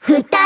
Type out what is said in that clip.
二人。